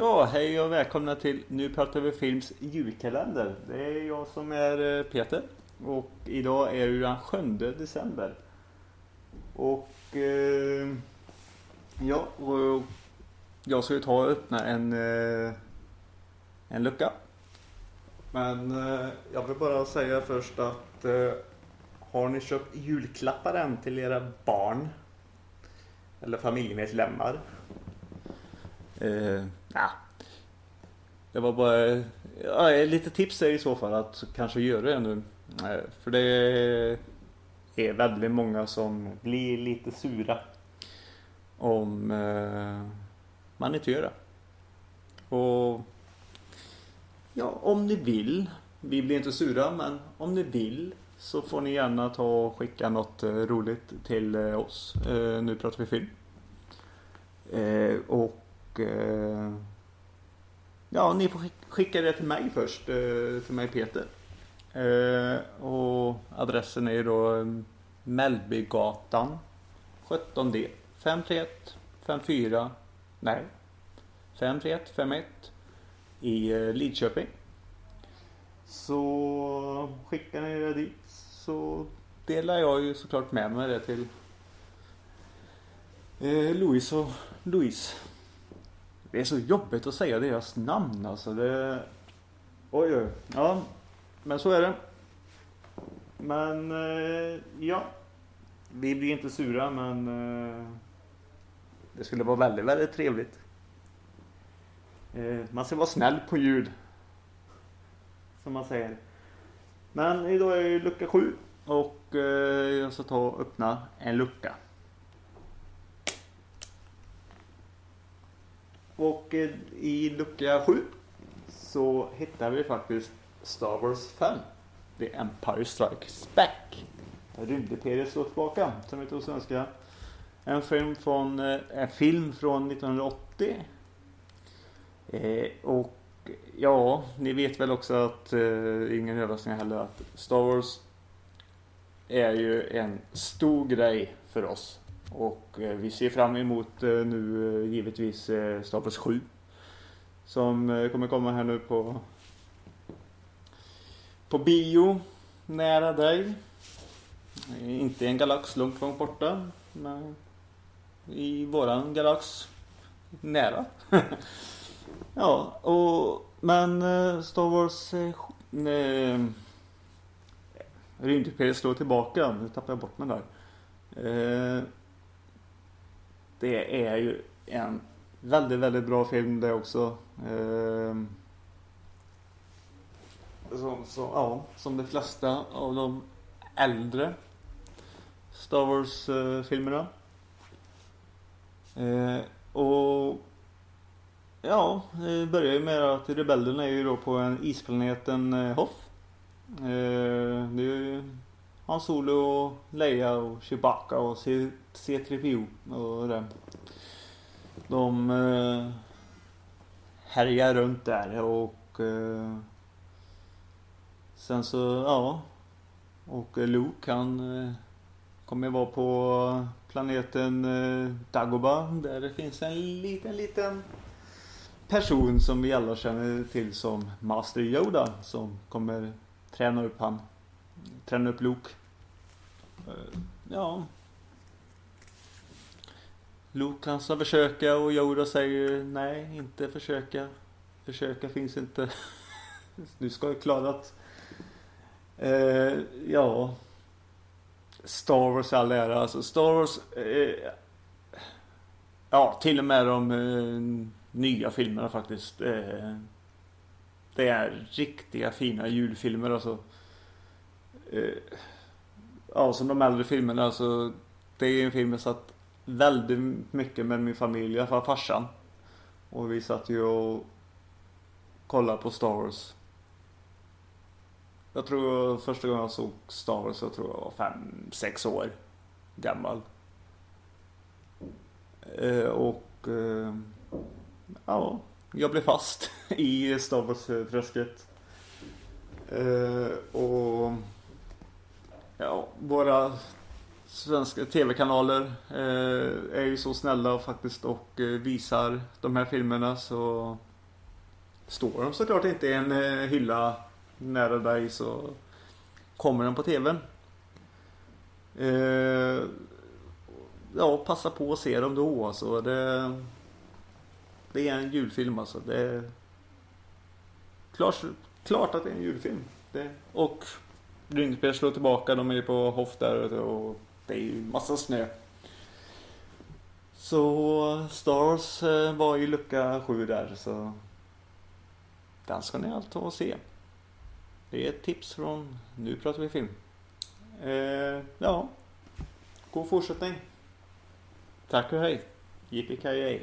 Ja, hej och välkomna till Nu pratar vi films julkalender. Det är jag som är eh, Peter. Och idag är det den 7 december. Och eh, ja, och jag ska ju ta och öppna en, eh, en lucka. Men eh, jag vill bara säga först att eh, har ni köpt julklappar än till era barn? Eller familjemedlemmar? Eh, ja. Det var bara ja, lite tips är i så fall att kanske göra det nu. Eh, för det är väldigt många som blir lite sura om eh, man inte gör det. Och ja, om ni vill. Vi blir inte sura men om ni vill så får ni gärna ta och skicka något eh, roligt till eh, oss. Eh, nu pratar vi film. Eh, och eh, ja, ni får skicka det till mig först. Eh, till mig Peter. Eh, och adressen är ju då mm, Mellbygatan 17D 531 54 nej 531 51 i eh, Lidköping. Så skickar ni det dit så delar jag ju såklart med mig det till eh, Louise och Louise. Det är så jobbigt att säga deras namn alltså. Det... Oj, oj. Ja, men så är det. Men eh, ja. Vi blir inte sura men eh, det skulle vara väldigt, väldigt trevligt. Eh, man ska vara snäll på ljud. Som man säger. Men idag är det lucka 7 och eh, jag ska ta och öppna en lucka. Och eh, i lucka 7 så hittar vi faktiskt Star Wars 5. The Empire Strikes Back. Där slår tillbaka, som heter på svenska. En film från, eh, en film från 1980. Eh, och ja, ni vet väl också att, eh, ingen överraskning heller, att Star Wars är ju en stor grej för oss. Och eh, vi ser fram emot eh, nu eh, givetvis Staples Star Wars 7. Som kommer komma här nu på på bio nära dig. Inte i en galax långt, långt borta. Men i våran galax nära. ja, och men Star Wars eh, Rymdimperiet slår tillbaka. Nu tappade jag bort mig där. Eh, det är ju en väldigt, väldigt bra film det också. Eh, som, som, ja, som de flesta av de äldre Star Wars-filmerna. Eh, ehm, och ja, det börjar ju med att rebellerna är ju då på en isplaneten en Hoth. Eh, ehm, det är ju han Solo och Leia och Chewbacca och C3PO och det. De eh, härjar runt där och eh, sen så, ja. Och eh, Luke han eh, kommer vara på planeten eh, Dagobah där det finns en liten, liten person som vi alla känner till som Master Yoda som kommer träna upp han. Träna upp Luke. Eh, ja. Luke han ska försöka och Yoda säger nej, inte försöka. Försöka finns inte. Du ska klara att... Eh, ja. Star Wars all ära. Alltså Star Wars. Eh, ja, till och med de eh, nya filmerna faktiskt. Eh, det är riktiga fina julfilmer alltså. Eh, ja, som de äldre filmerna alltså. Det är en film jag satt väldigt mycket med min familj, i alla fall farsan. Och vi satt ju och kollade på Star Wars. Jag tror första gången jag såg Star Wars, jag tror jag var fem, sex år gammal. Eh, och eh, ja, jag blev fast i Star Wars-träsket. Eh, och ja, våra svenska tv-kanaler eh, är ju så snälla faktiskt och eh, visar de här filmerna så står de såklart inte i en eh, hylla nära dig så kommer den på TVn. Eh, ja, passa på att se dem då alltså. Det, det är en julfilm alltså. Det är klart, klart att det är en julfilm. Det, och Rymdspel slår tillbaka. De är ju på Hoff där och det är ju massa snö. Så Stars eh, var ju lucka 7 där så den ska ni allt ta och se. Det är ett tips från Nu pratar vi film. Eh, ja, god fortsättning. Tack och hej. Yippee